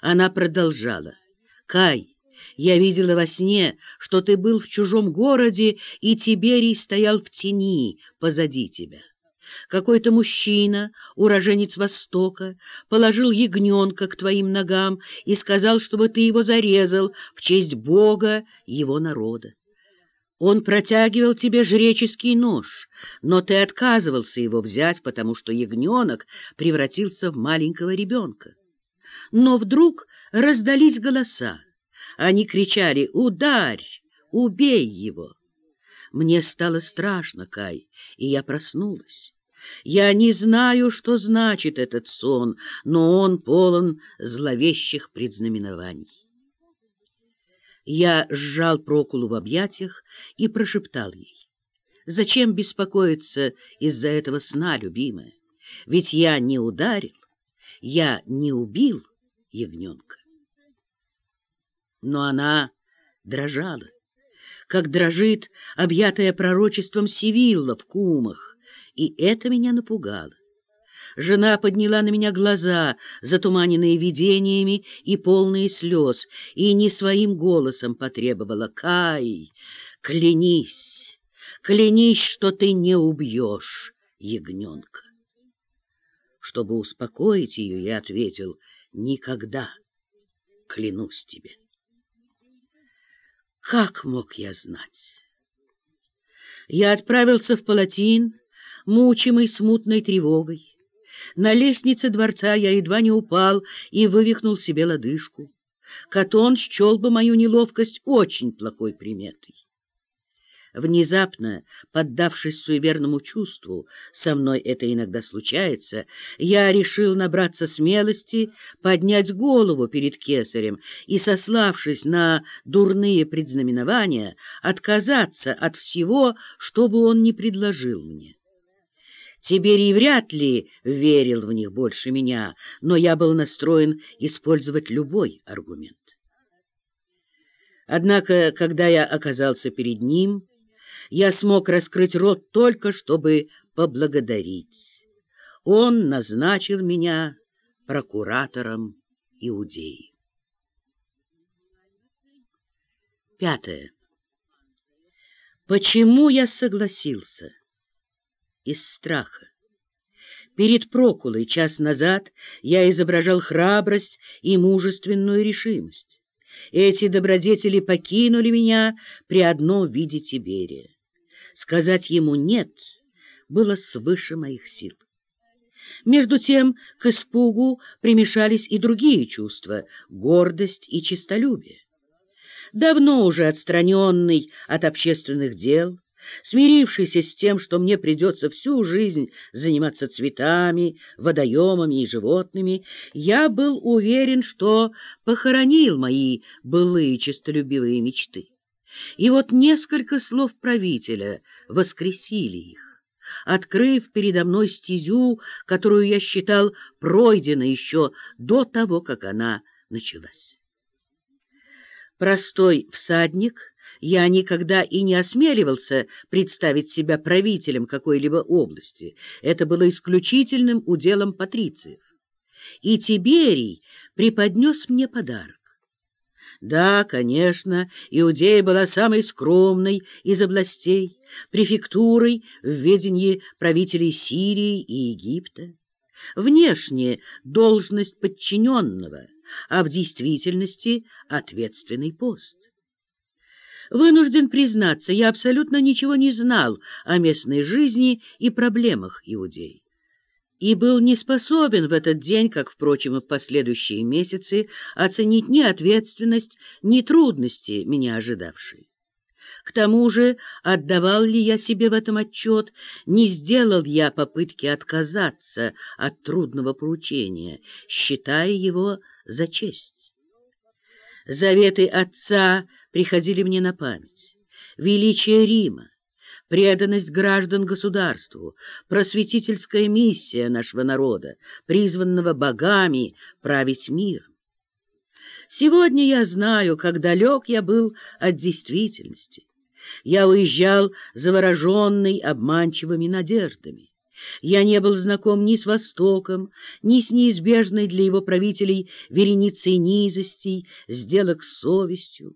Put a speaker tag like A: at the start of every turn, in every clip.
A: Она продолжала. «Кай, я видела во сне, что ты был в чужом городе, и Тиберий стоял в тени позади тебя. Какой-то мужчина, уроженец Востока, положил ягненка к твоим ногам и сказал, чтобы ты его зарезал в честь Бога его народа. Он протягивал тебе жреческий нож, но ты отказывался его взять, потому что ягненок превратился в маленького ребенка. Но вдруг раздались голоса. Они кричали «Ударь! Убей его!» Мне стало страшно, Кай, и я проснулась. Я не знаю, что значит этот сон, но он полон зловещих предзнаменований. Я сжал Прокулу в объятиях и прошептал ей. «Зачем беспокоиться из-за этого сна, любимая? Ведь я не ударил, я не убил ягненка». Но она дрожала, как дрожит объятая пророчеством Сивилла в кумах, и это меня напугало. Жена подняла на меня глаза, затуманенные видениями и полные слез, и не своим голосом потребовала «Кай, клянись, клянись, что ты не убьешь ягненка». Чтобы успокоить ее, я ответил «Никогда, клянусь тебе». Как мог я знать? Я отправился в Палатин, мучимый смутной тревогой. На лестнице дворца я едва не упал и вывихнул себе лодыжку. Катон счел бы мою неловкость очень плохой приметой. Внезапно, поддавшись суеверному чувству, со мной это иногда случается, я решил набраться смелости, поднять голову перед кесарем и, сославшись на дурные предзнаменования, отказаться от всего, что бы он ни предложил мне. Тиберий вряд ли верил в них больше меня, но я был настроен использовать любой аргумент. Однако, когда я оказался перед ним, я смог раскрыть рот только, чтобы поблагодарить. Он назначил меня прокуратором Иудеи. Пятое. Почему я согласился? из страха. Перед Прокулой час назад я изображал храбрость и мужественную решимость. Эти добродетели покинули меня при одном виде Тиберия. Сказать ему «нет» было свыше моих сил. Между тем к испугу примешались и другие чувства — гордость и честолюбие. Давно уже отстраненный от общественных дел, Смирившийся с тем, что мне придется всю жизнь заниматься цветами, водоемами и животными, я был уверен, что похоронил мои былые честолюбивые мечты. И вот несколько слов правителя воскресили их открыв передо мной стезю, которую я считал пройденной еще до того, как она началась. Простой всадник я никогда и не осмеливался представить себя правителем какой-либо области. Это было исключительным уделом патрициев. И Тиберий преподнес мне подарок. Да, конечно, Иудея была самой скромной из областей, префектурой в ведении правителей Сирии и Египта. Внешне должность подчиненного, а в действительности ответственный пост. Вынужден признаться, я абсолютно ничего не знал о местной жизни и проблемах иудей. И был не способен в этот день, как, впрочем, и в последующие месяцы, оценить ни ответственность, ни трудности, меня ожидавшие. К тому же, отдавал ли я себе в этом отчет, не сделал я попытки отказаться от трудного поручения, считая его за честь. Заветы отца приходили мне на память. Величие Рима, преданность граждан государству, просветительская миссия нашего народа, призванного богами править миром. Сегодня я знаю, как далек я был от действительности. Я уезжал завороженный обманчивыми надеждами. Я не был знаком ни с Востоком, ни с неизбежной для его правителей вереницей низостей, сделок с совестью.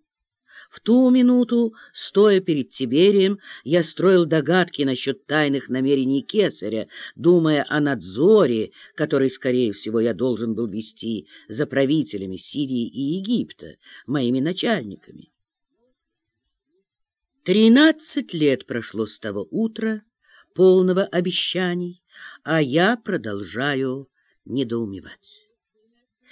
A: В ту минуту, стоя перед Тиберием, я строил догадки насчет тайных намерений Кесаря, думая о надзоре, который, скорее всего, я должен был вести за правителями Сирии и Египта, моими начальниками. Тринадцать лет прошло с того утра, полного обещаний, а я продолжаю недоумевать.